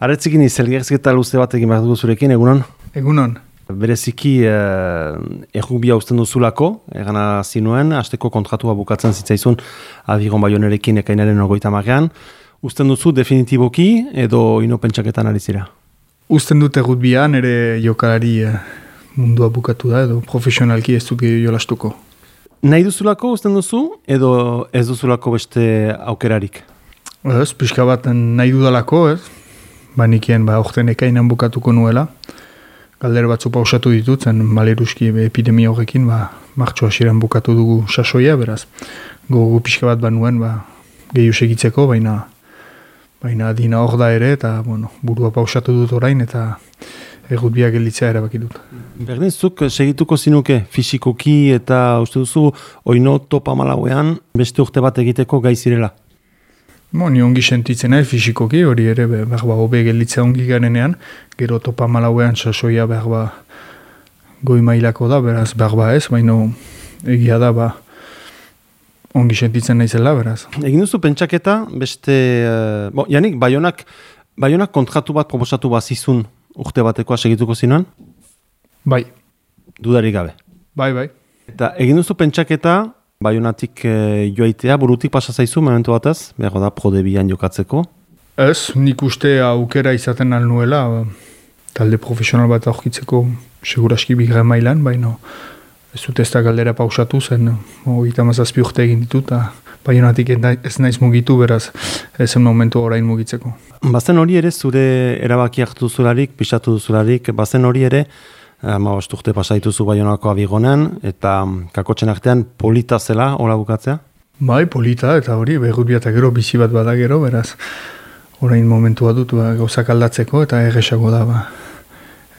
Aretzikin izelgerzketa luze bat egin behar dugu zurekin, egunon? Egunon. Bereziki eh, errubia usten duzulako, egana zinuen, asteko kontratua bukatzen zitzaizun abigon baionerekin ekainaren ogoita marrean. Usten duzu definitiboki edo inopentsaketan ari zira? Usten dut errubia nire jokalari eh, mundua bukatu da edo profesionalki ez dut jolastuko. Nahi duzulako usten duzu edo ez duzulako beste aukerarik? Ez, pixka bat nahi dudalako, ez? Banikien ba, orten ekainan bukatuko nuela. Galder batzu pausatu ditut, zen maleruski epidemia horrekin, ba, martxo hasiran bukatu dugu sasoia, beraz, gogu pixka bat banuen, ba, gehiu segitzeko, baina baina dina hor da ere, eta bueno, burua pausatu dut orain, eta egut biak gelditzea erabaki dut. Berdin, zuk segituko zinuke fisikoki eta uste duzu oino topa malauean beste urte bat egiteko gaizirela? Mo, ni ongi sentitzen nahi fizikoki, hori ere behar ba, hobe gelitza ongi garenean, gero topa malauean sasoia behar ba, goi mailako da, beraz behar ba ez, baina egia da ba, ongi sentitzen nahi zela, beraz. Egin duzu pentsaketa, beste, uh, bo, janik, baionak, baionak kontratu bat proposatu bazizun urte batekoa segituko zinuan? Bai. Dudarik gabe? Bai, bai. Eta egin duzu pentsaketa, Baionatik e, joaitea, burutik pasa zaizu, momentu batez, behar da prodebian jokatzeko? Ez, nik uste aukera izaten nuela, talde profesional bat aurkitzeko seguraski bigre mailan, baina ez dut ez da galdera pausatu zen, oita mazazpi urte egin ditu, eta baionatik ez naiz mugitu, beraz, ez momentu orain mugitzeko. Bazen hori ere, zure erabaki hartu zularik, pisatu zularik, bazen hori ere, ama bost urte pasaituzu baionako abigonen, eta kakotxen artean polita zela, hola bukatzea? Bai, polita, eta hori, behut eta gero, bizi bat bada gero, beraz, orain momentua dut, ba, gauzak aldatzeko, eta erresago da, ba,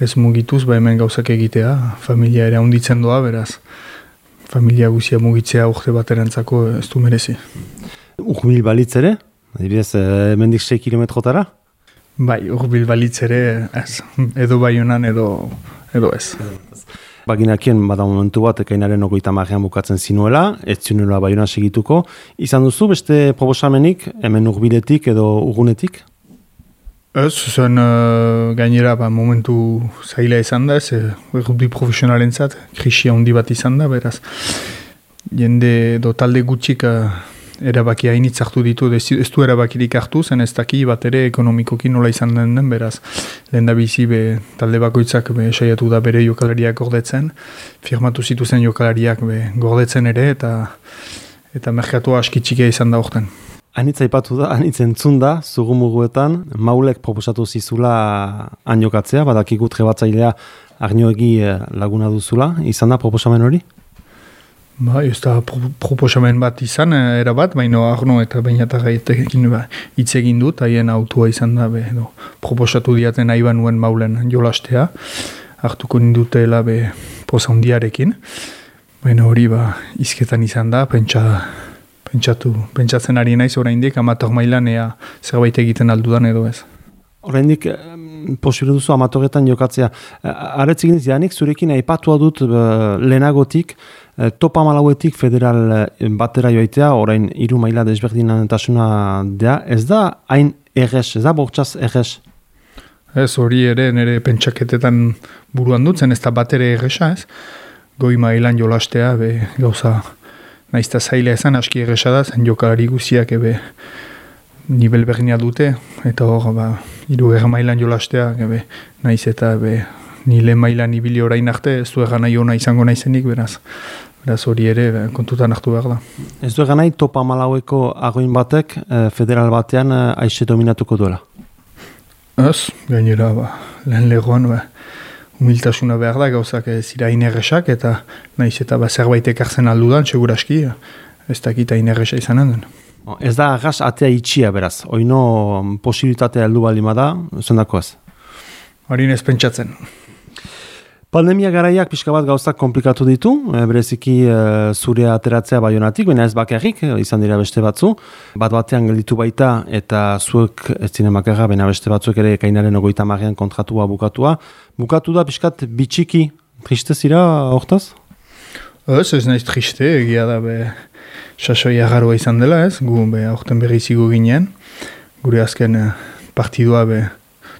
ez mugituz, ba, hemen gauzak egitea, familia ere handitzen doa, beraz, familia guzia mugitzea urte bat erantzako ez du merezi. Urbil balitz ere? Adibidez, eh, mendik 6 kilometrotara? Bai, urbil balitz ere, ez, edo baionan, edo edo ez. Baginakien bada momentu bat ekainaren ogoita marrean bukatzen zinuela, ez zinuela baiona segituko. Izan duzu beste probosamenik, hemen urbiletik edo ugunetik? Ez, zen uh, gainera ba, momentu zaila izan da, ez, errubdi profesionalen zat, krisia handi bat izan da, beraz. Jende do talde gutxik uh, erabaki hainitz hartu ditu, ez du erabakirik hartu, zen ez daki bat ere ekonomikoki nola izan den den, beraz, lehen da bizi be, talde bakoitzak be, saiatu da bere jokalariak gordetzen, firmatu zituzen jokalariak be, gordetzen ere, eta eta merkatua askitxikea izan da orten. Anitza ipatu da, anitza entzun da, zugu muguetan, maulek proposatu zizula anjokatzea, badakikut jebatzailea arnioegi eh, laguna duzula, izan da proposamen hori? Ba, ez da proposamen bat izan, eh, era bat, baina arno eta bainata gaitekin ba, hitz egin dut, haien autua izan da, be, do, proposatu diaten nahi nuen maulen jolastea, hartuko nindutela be posa hundiarekin, baina hori ba, izketan izan da, pentsa, pentsatu, pentsatzen ari naiz oraindik amator mailan ea zerbait egiten aldudan edo ez. Oraindik posible duzu amatoretan jokatzea. Aretzik dizanik, zurekin aipatua dut lehenagotik, topa malauetik federal batera joaitea, orain iru maila desberdinan entasuna dea, ez da hain erres, ez da bortxaz erres? Ez hori ere nire pentsaketetan buruan dutzen, ez da batere erresa ez, goi mailan jolastea, be, gauza, naizta zaila ezan aski erresa da, zen jokalari guziak ebe, nivel berdina dute, eta hor, ba, iru mailan jolastea, ebe, naiz eta be, nile mailan ibili orain arte, ez du nahi ona izango naizenik, beraz, beraz hori ere kontutan hartu behar da. Ez du nahi topa malaueko agoin batek eh, federal batean eh, aixe dominatuko duela? Ez, gainera, ba, lehen legoan, ba, humiltasuna behar da, gauzak ez ira inerresak, eta naiz eta ba, zerbaitek hartzen aldudan, seguraski, ez dakita inerresa izanen den. Ez da agas atea itxia beraz, oino posibilitatea heldu baldin bada, zendako ez? Hori ez pentsatzen. Pandemia garaiak pixka bat gauzak komplikatu ditu, e, bereziki e, zure ateratzea baionatik, baina ez bakarrik, e, izan dira beste batzu. Bat batean gelditu baita eta zuek ez zine makarra, baina beste batzuek ere kainaren ogoita marrean kontratua bukatua. Bukatu da pixkat bitxiki, triste zira hortaz? Ez, ez naiz triste, egia da be sasoi agarroa izan dela ez, gu be, aurten berri zigu ginen, gure azken eh, partidua be,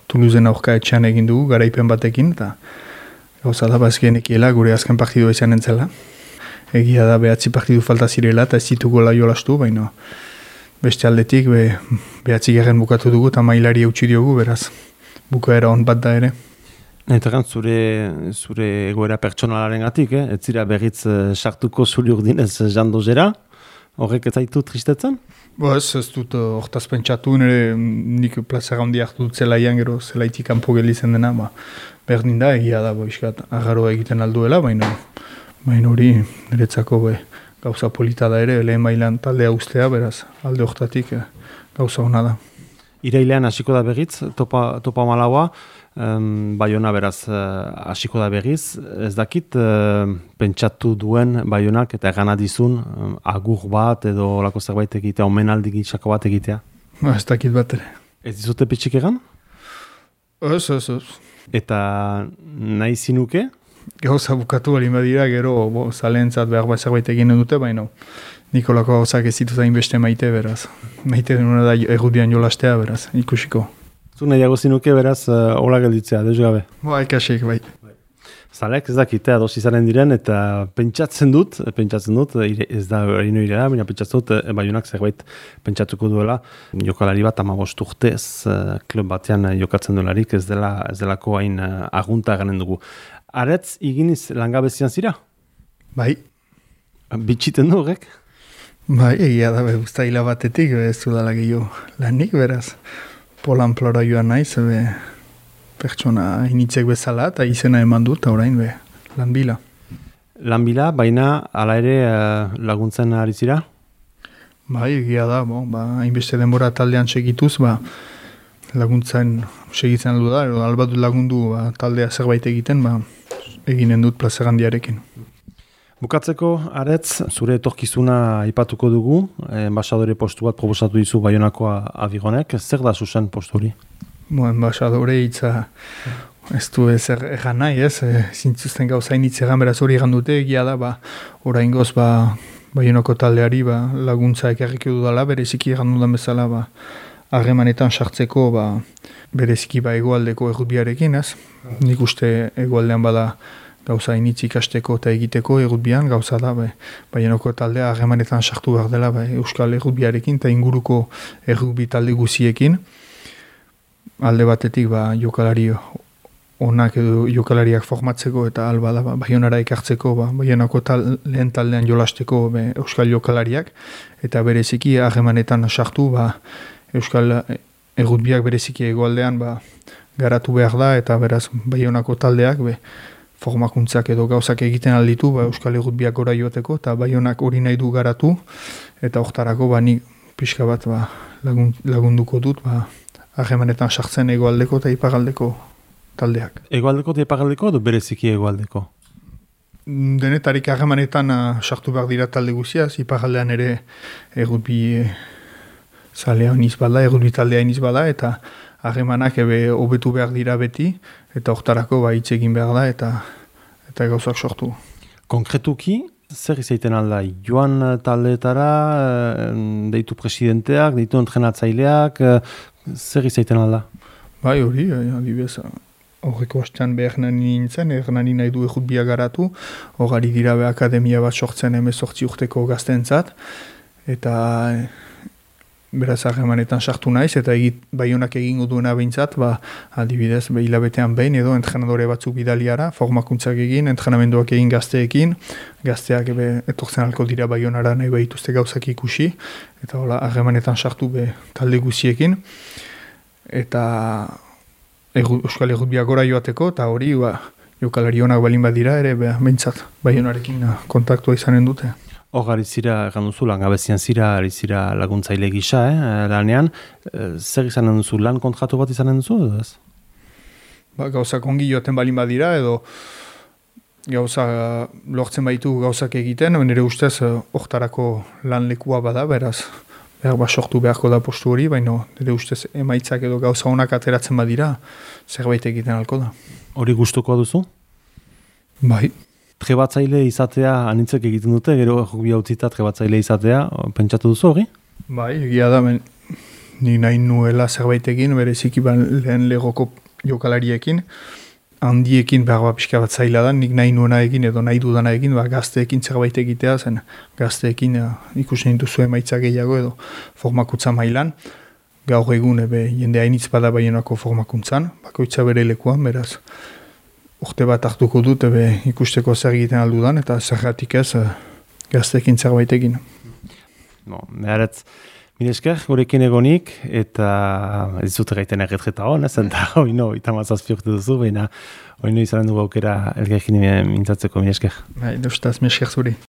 Tuluzen aurka etxean egin dugu, garaipen batekin, eta gauza da ekiela gure azken partidua izan entzela. Egia da behatzi partidu falta zirela eta ez ditugu la jolastu, baina beste aldetik be, behatzi garen bukatu dugu eta mailari eutxi diogu, beraz, bukaera hon bat da ere. Eta zure, zure egoera pertsonalaren gatik, eh? ez zira berriz uh, sartuko zuri urdinez jandozera, horrek ez zaitu tristetzen? Bo ez, ez dut eh, hortaz pentsatu, nire nik plazera handi hartu dut zelaian gero zelaitik kanpo gelitzen dena, ba, berdin da, egia da, bo, iskat, agarroa egiten alduela, baina baina hori niretzako be, gauza polita da ere, lehen mailan taldea ustea, beraz, alde hortatik eh, gauza hona da. Irailean hasiko da begitz, topa, topa malaua, um, baiona beraz uh, hasiko da begiz, ez dakit uh, pentsatu duen baionak eta gana dizun um, agur bat edo lako zerbait egitea, omenaldi gitxako bat egitea? Ba, ez dakit bat ere. Ez dizute pitxik egan? Ez, ez, ez. Eta nahi zinuke? Gauza bukatu bali badira, gero bo, zalentzat behar bat zerbait egin dute, baina Nikolako gauzak ez zitu zain beste maite beraz. Maite denuna da egudian jolastea beraz, ikusiko. Zu nahiago zinuke beraz, uh, hola gelditzea, deus gabe? Ba, ikasik, bai. Zalek ez dakite ados izaren diren eta pentsatzen dut, pentsatzen dut, ez da hori irera, baina pentsatzen dut, e, baiunak zerbait pentsatuko duela, jokalari bat amabost urtez, uh, klub batean jokatzen duelarik, ez dela ez delako hain agunta garen dugu. Aretz, iginiz langabezian zira? Bai. Bitxiten du horrek? Bai, egia da, be, usta hila batetik, ez du dala gehiago lanik, beraz. Polan plora joan nahi, zebe pertsona initzek bezala, eta izena eman dut, orain, be, lanbila. Lanbila, baina, ala ere uh, laguntzen ari zira? Bai, egia da, bo, ba, hainbeste denbora taldean segituz, ba, laguntzen segitzen aldu da, edo albatu lagundu ba, taldea zerbait egiten, ba, eginen dut plazerandiarekin. Bukatzeko, aretz, zure etorkizuna aipatuko dugu, enbasadore postu bat proposatu dizu baionakoa abigonek, zer da zuzen postu hori? Bo, enbasadore hitza. Ez du ez egan nahi, ez, e, zintzuzten gauza initz egan beraz hori egan dute, egia da, ba, orain goz, ba, baionako taldeari, ba, laguntza ekarrik edu dala, bereziki egan dudan bezala, ba, harremanetan sartzeko, ba, bereziki ba, egoaldeko errutbiarekin, ez, nik uste egoaldean bada, gauza initzi ikasteko eta egiteko errutbian, gauza da, bai, baienoko taldea harremanetan sartu behar dela bai, Euskal Errutbiarekin eta inguruko errutbi talde guziekin. Alde batetik ba, jokalari onak edo jokalariak formatzeko eta alba da, ba, baionara ikartzeko, ba, baienoko tal, lehen taldean jolasteko bai, Euskal jokalariak, eta bereziki harremanetan sartu ba, Euskal Errutbiak bereziki egoaldean ba, garatu behar da, eta beraz baionako taldeak, be, formakuntzak edo gauzak egiten alditu ba, Euskal Egut biak gora joateko, eta bai honak hori nahi du garatu, eta oktarako ba, ni pixka bat ba, lagun, lagunduko dut, ba, ahemanetan sartzen egoaldeko eta ipagaldeko taldeak. Egoaldeko eta ipagaldeko edo bereziki egoaldeko? Mm, denetarik ahemanetan uh, sartu behar dira talde guziaz, ipagaldean ere bi e, zalea iniz bada, bi taldea iniz bada, eta ahemanak ebe hobetu behar dira beti, eta hortarako ba hitz egin behar da eta eta gauzak sortu. Konkretuki, zer izaiten alda? Joan taldeetara, deitu presidenteak, deitu entrenatzaileak, zer izaiten alda? Bai hori, adibidez, horreko hastean behar nintzen, er nani nahi du egut biagaratu, hogari dira be akademia bat sortzen emezortzi urteko gaztentzat, eta beraz harremanetan sartu naiz, eta egit baionak egingo duena behintzat, ba, adibidez, be, hilabetean behin edo entrenadore batzuk bidaliara, formakuntzak egin, entrenamenduak egin gazteekin, gazteak ebe, etortzen alko dira baionara nahi behituzte gauzak ikusi, eta hola, harremanetan sartu be talde guziekin, eta egu, Euskal Errutbia gora joateko, eta hori, ba, jokalari honak balin badira ere, be, behintzat, baionarekin kontaktua izanen dute. Hor, ari zira, egan duzu, langabezian zira, ari zira laguntzaile gisa, eh, lanean. Eh, zer izanen duzu, lan kontratu bat izanen duzu, edo ez? Ba, gauza kongi joaten balin badira, edo gauza lortzen baitu gauzak egiten, nire ustez, hortarako lan lekua bada, beraz, behar ba sortu beharko da postu hori, baina nire ustez emaitzak edo gauza honak ateratzen badira, zerbait egiten alko da. Hori gustuko duzu? Bai trebatzaile izatea anitzek egiten dute, gero jokbia utzita trebatzaile izatea, pentsatu duzu hori? Bai, egia da, ben, ni nahi nuela zerbait egin, bereziki ban lehen legoko jokalariekin, handiekin behar bat pixka bat zaila da, nik nahi nuena egin edo nahi dudana egin, ba, gazteekin zerbait egitea, zen gazteekin uh, ikusten dituzu emaitza gehiago edo formakutza mailan, gaur egun ebe jende hainitz bada baionako formakuntzan, bakoitza bere lekuan, beraz, urte bat hartuko dut ebe ikusteko zer egiten aldudan, eta zergatik ez uh, gazteekin zerbait egin. No, Meharetz, mire esker, gurekin egonik, eta ez dut gaiten erretreta hon, ez da, hoi no, itamazazpi urte duzu, baina hoi no izan dugu aukera elgekin mintzatzeko, mire esker. Bai, dustaz, mire esker zuri.